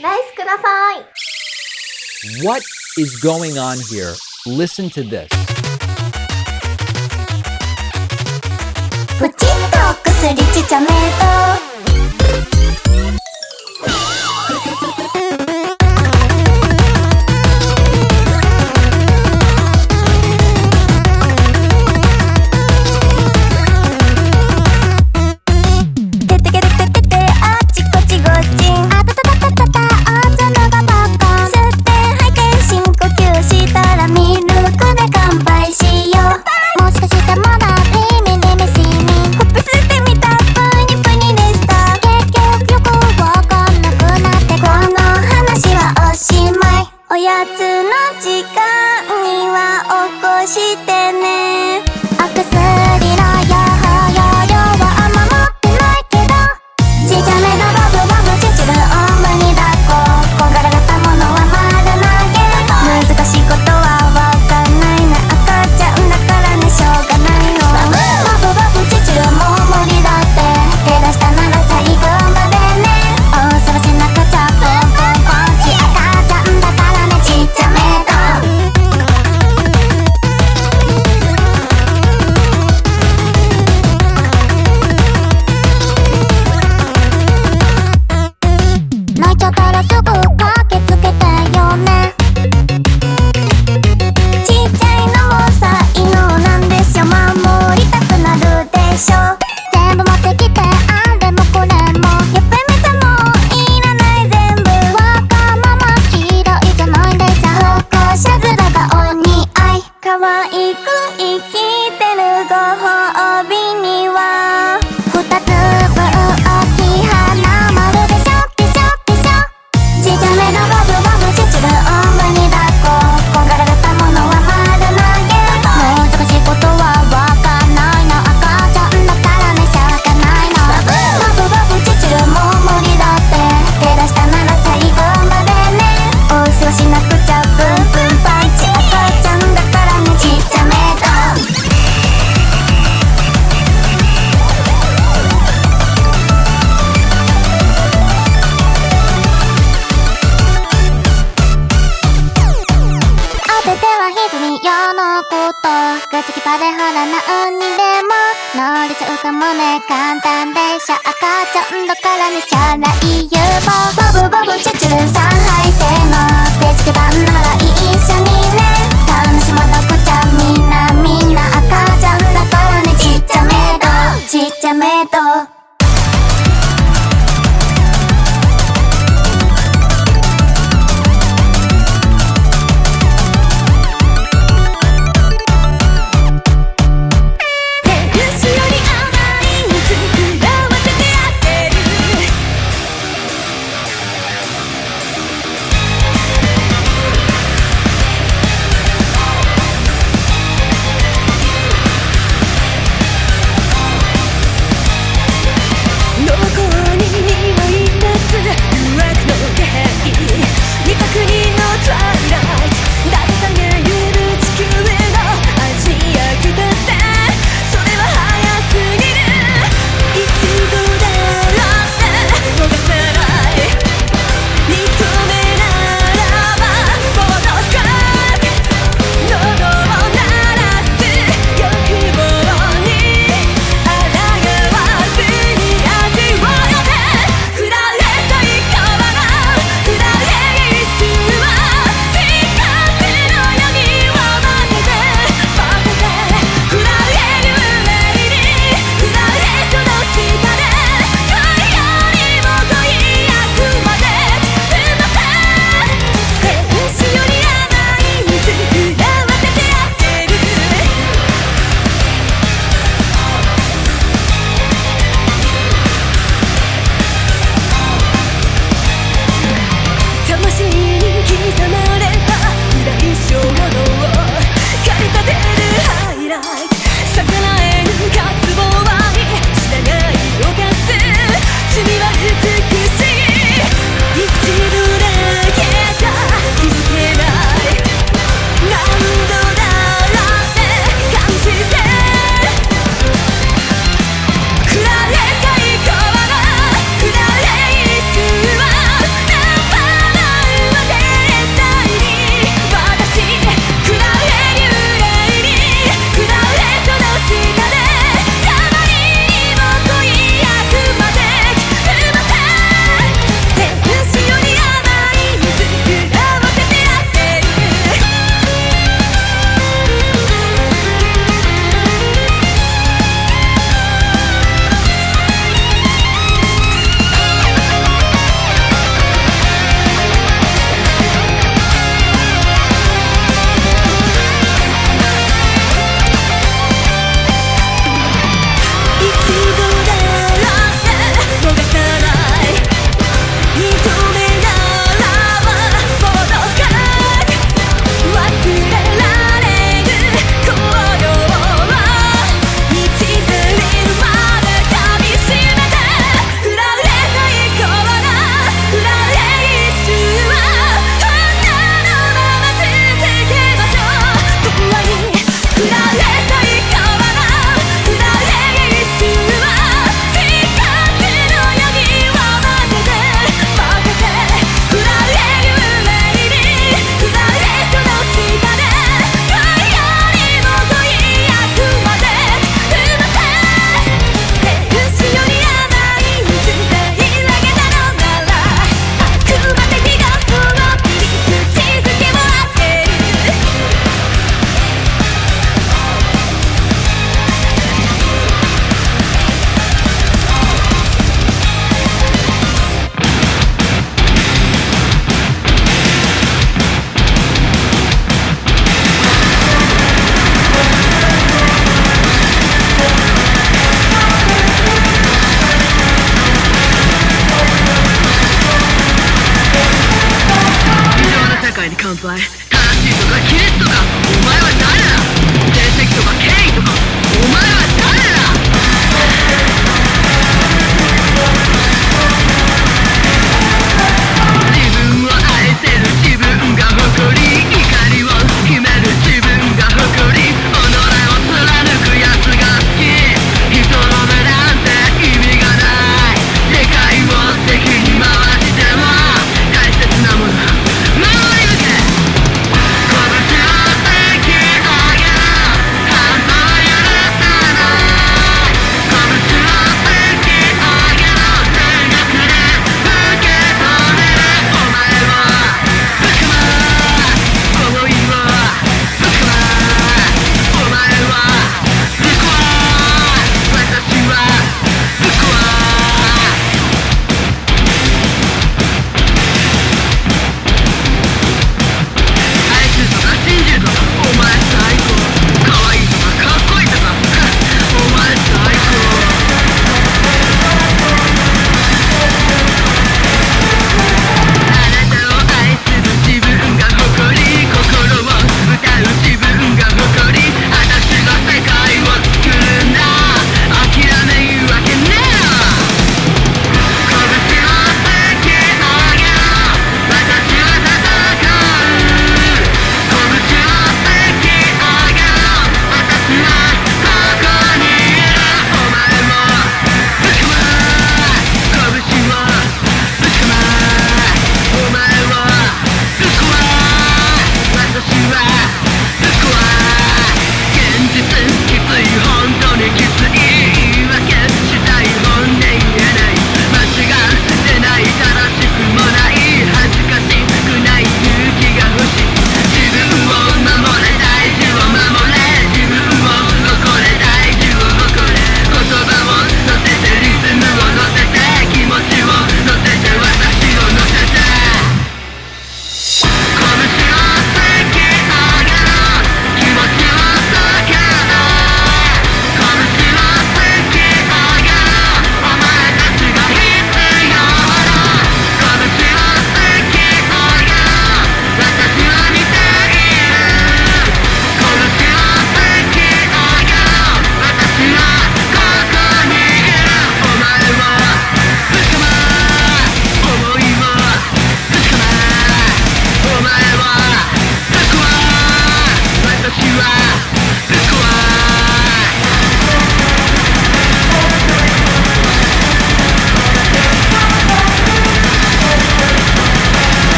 Nice What is going on here? Listen to this.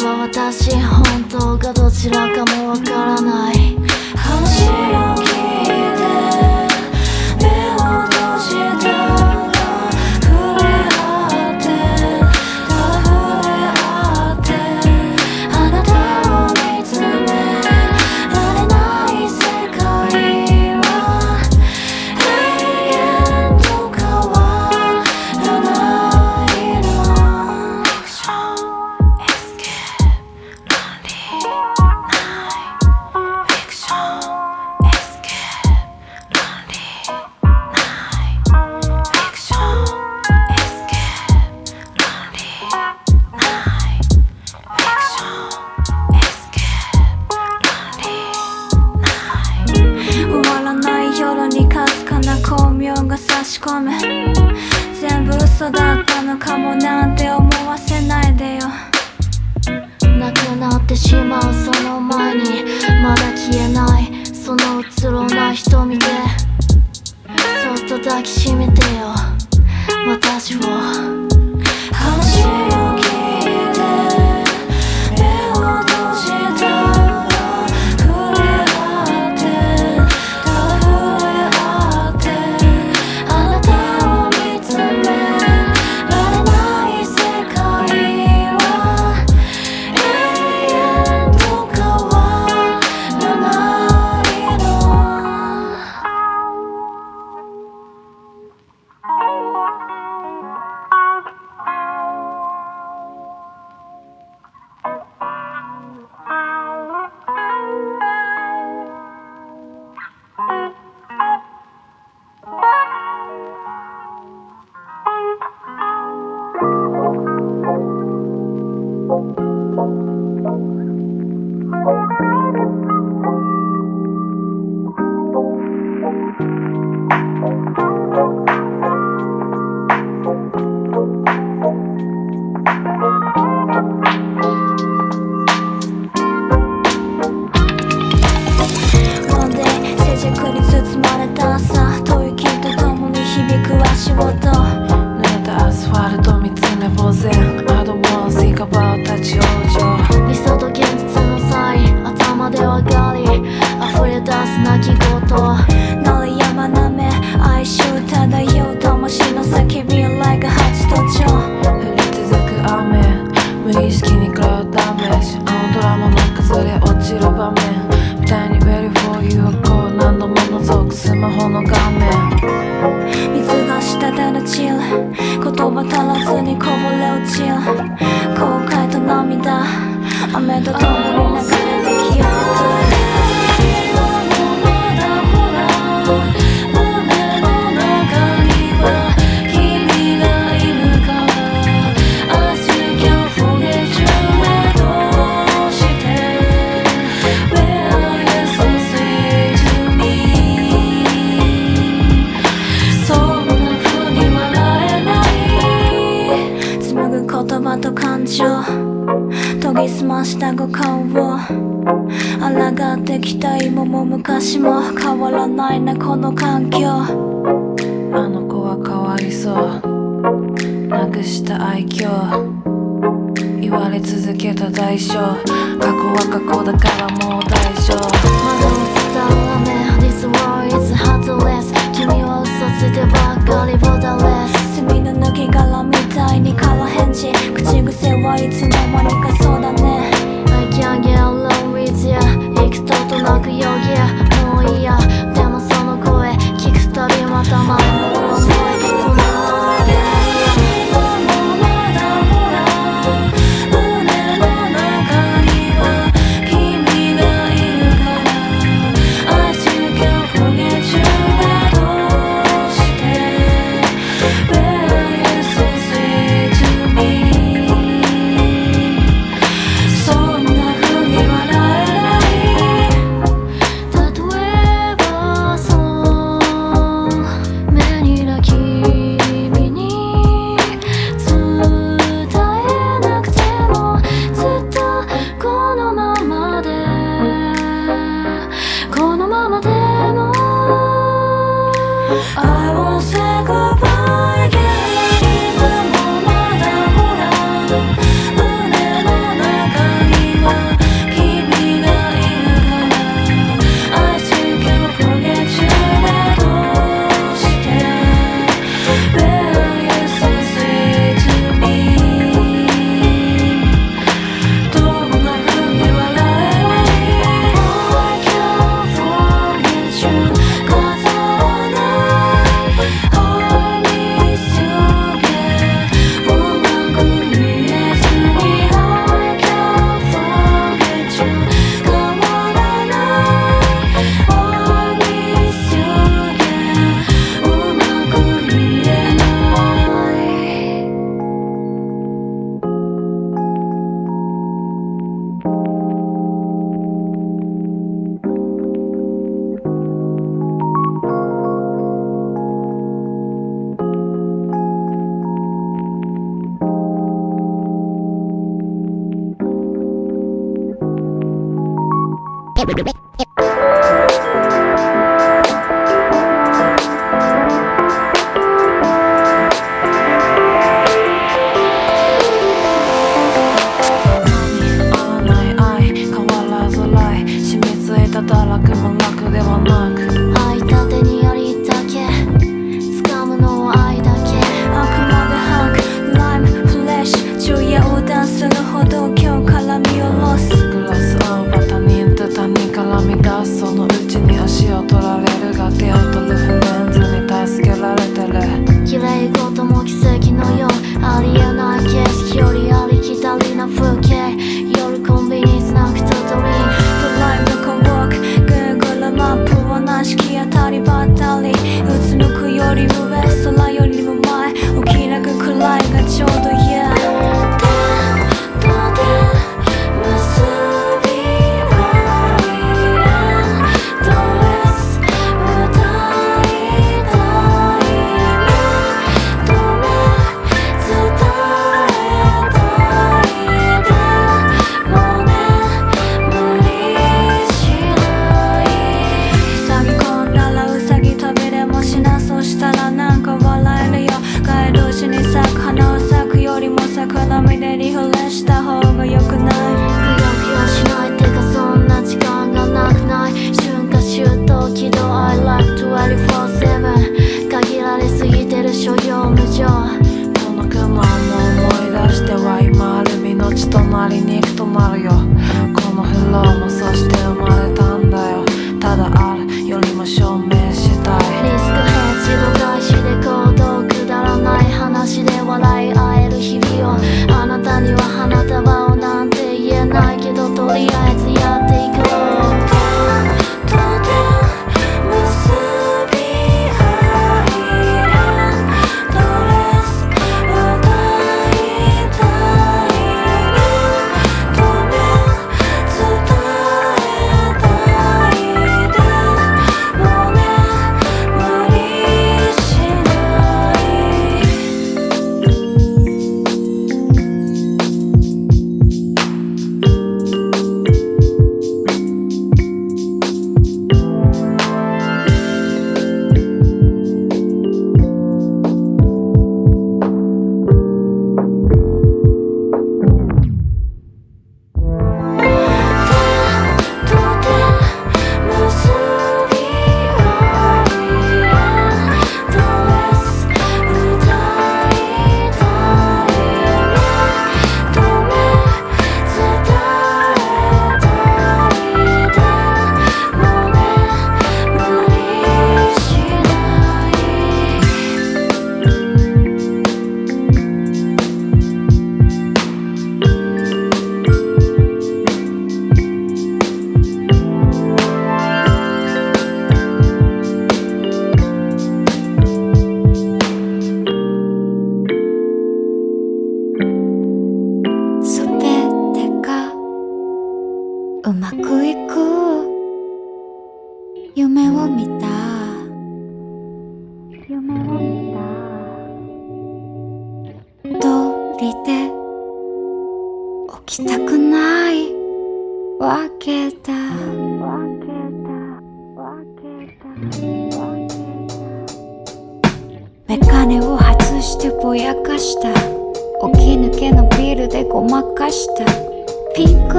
私は私本当がどちらかもわからない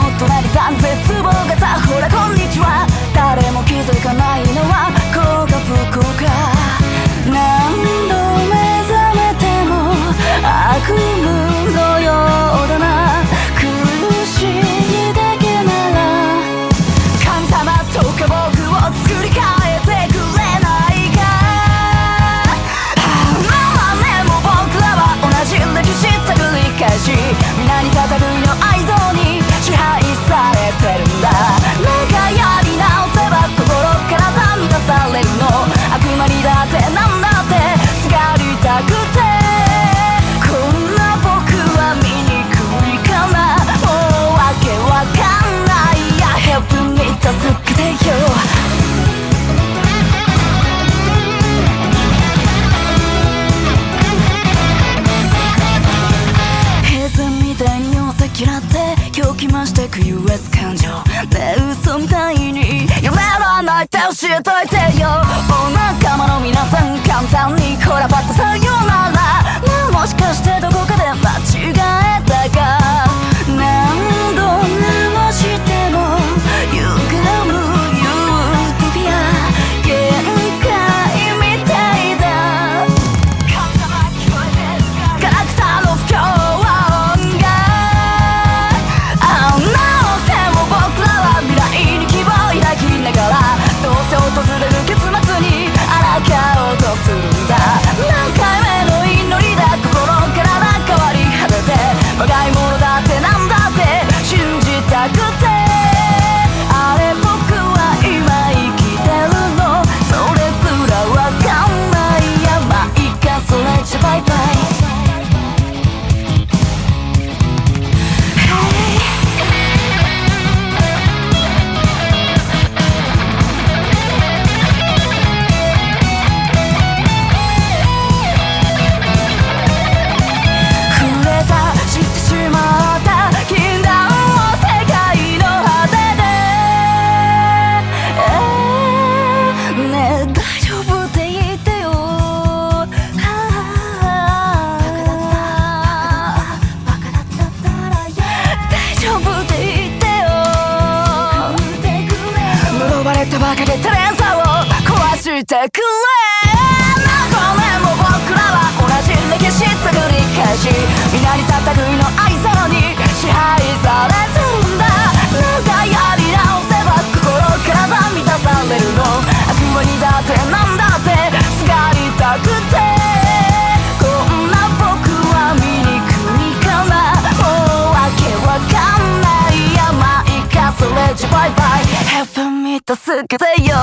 の隣さん絶望がさほらこんにちは。誰も気づかないのはえといてよ。お仲間の皆さん簡単にコラボッとさようなら。くれ何年も僕らは同じ歴史作り返し皆に戦いの愛さに支配されずんだ。何回やり直せば心から満たされるの。悪魔りだってなんだって。すがりたくて。こんな僕は醜いかなも。うわわかんない甘いかそれじゃバイバイ。Help me 助けてよ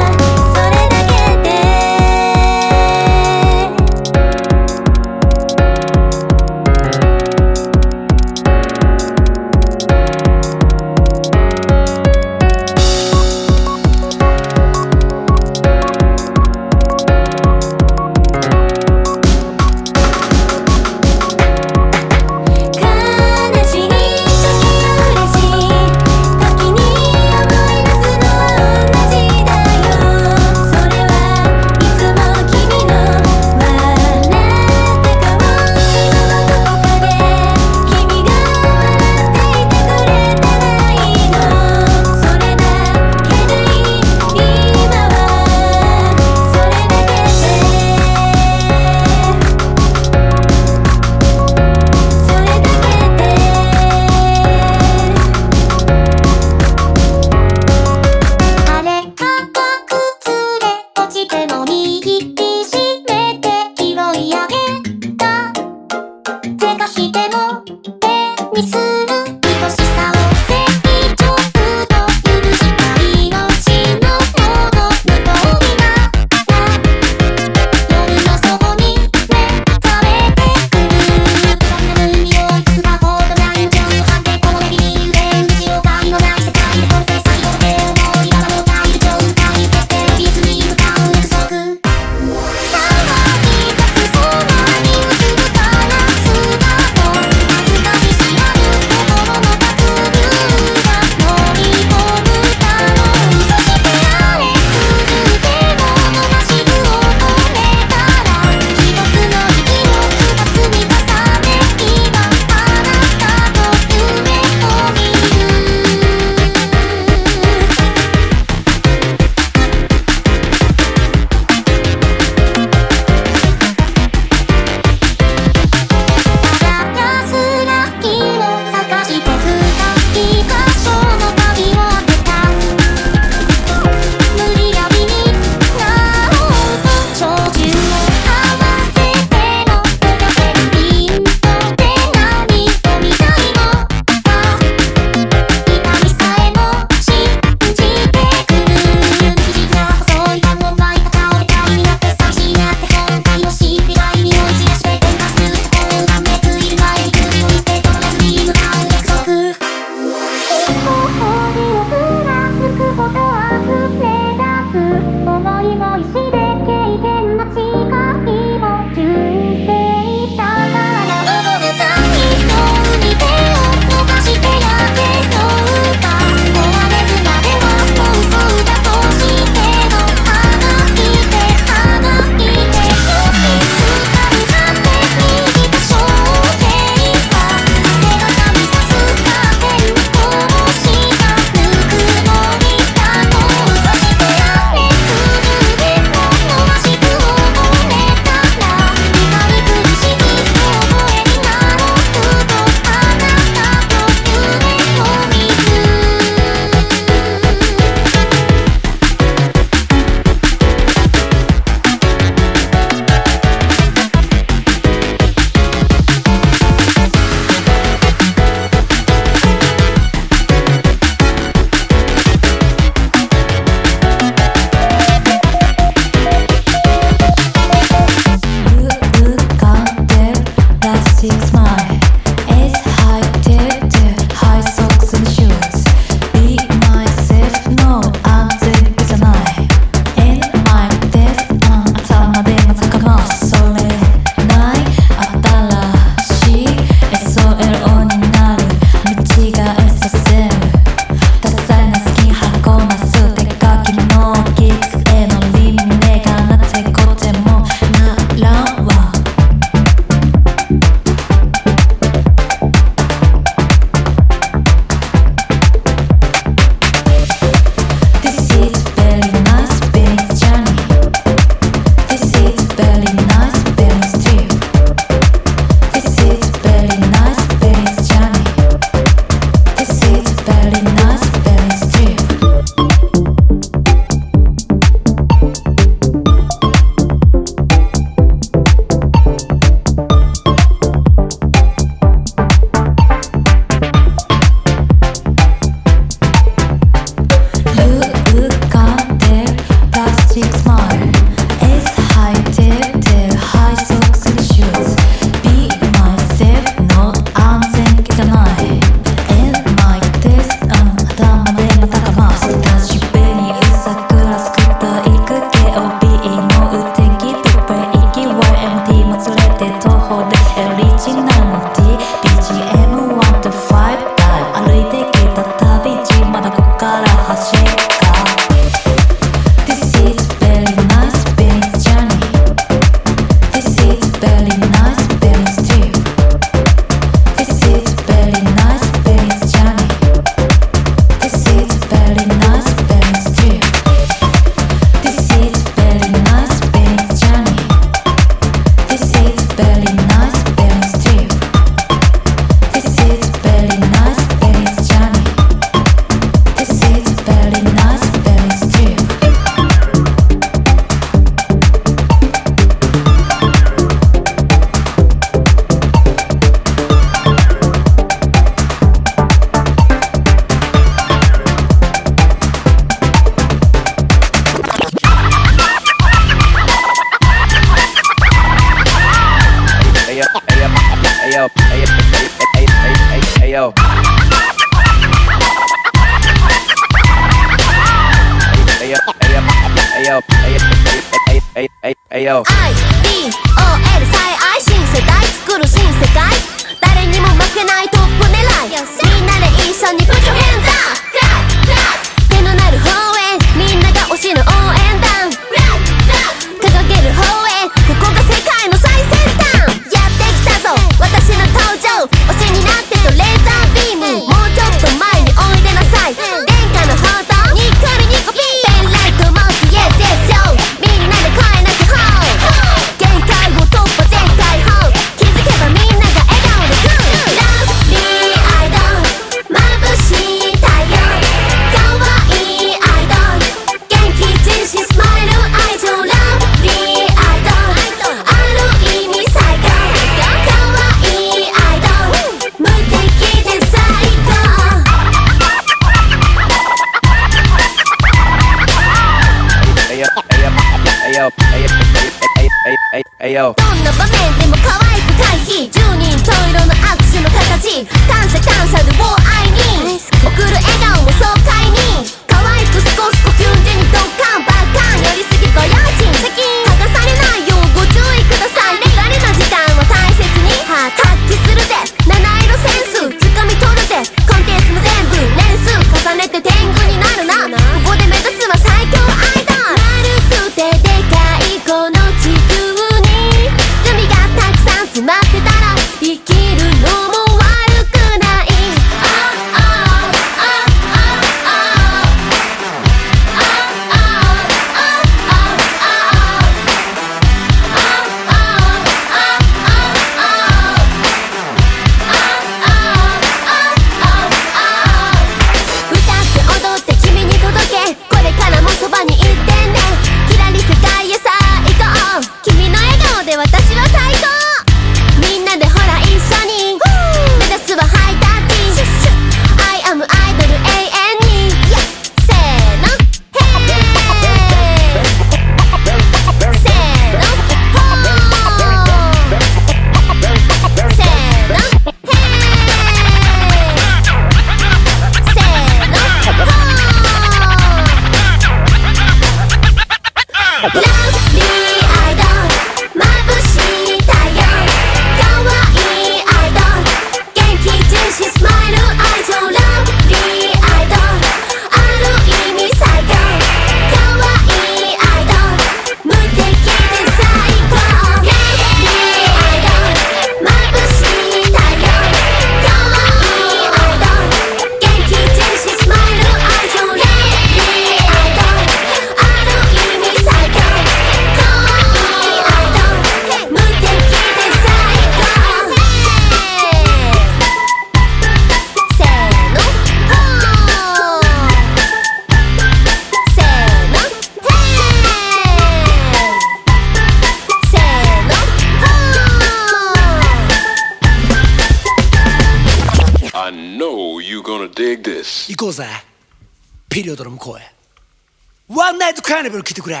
聞いてくれ。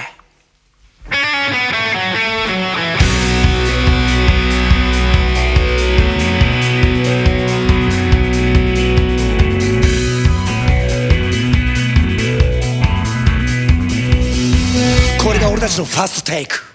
これが俺たちのファーストテイク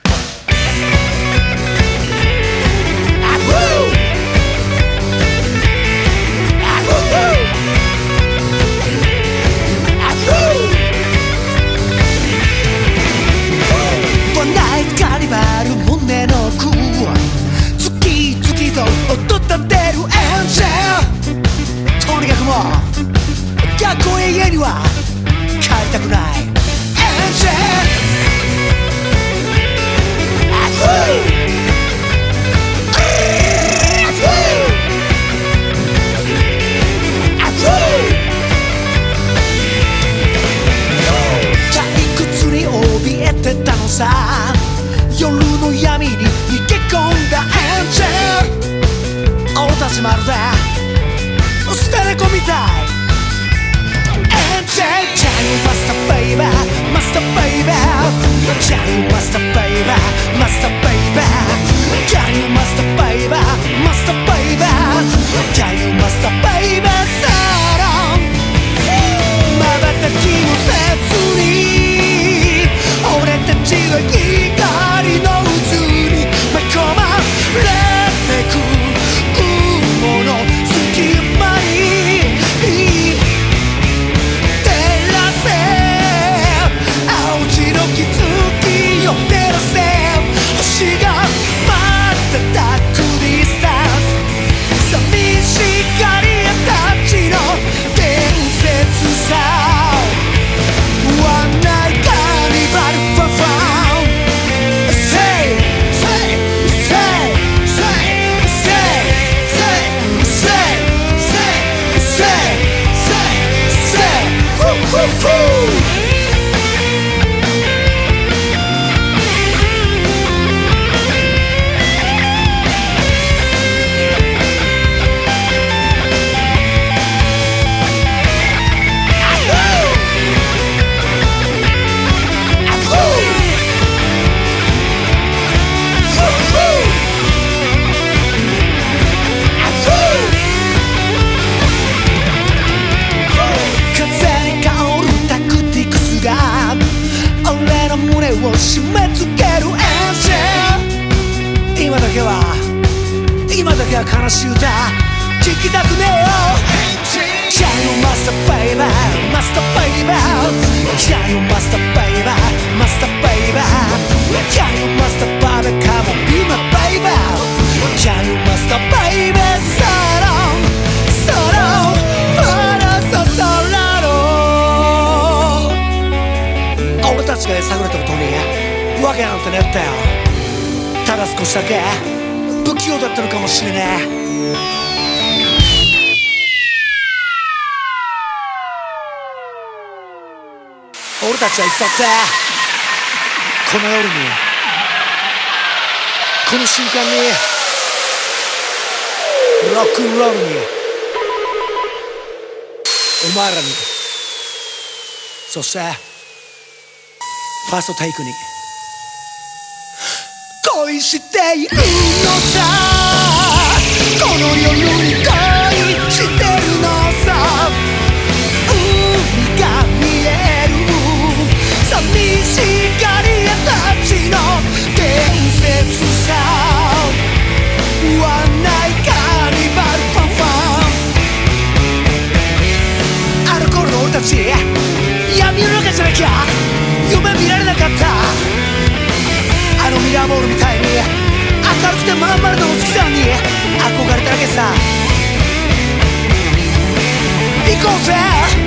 たちが探れたことにわけなんてねったよ。ただ少しだけ。不器用だったのかもしれねえ。俺たちはいつだって。この夜に。この瞬間に。ロックンロールに。お前らに。そして。ァーストテイクに。恋しているのさ。この夜守るみたいに。明るくてまんまるの美しさに憧れただけさ。行こうぜ。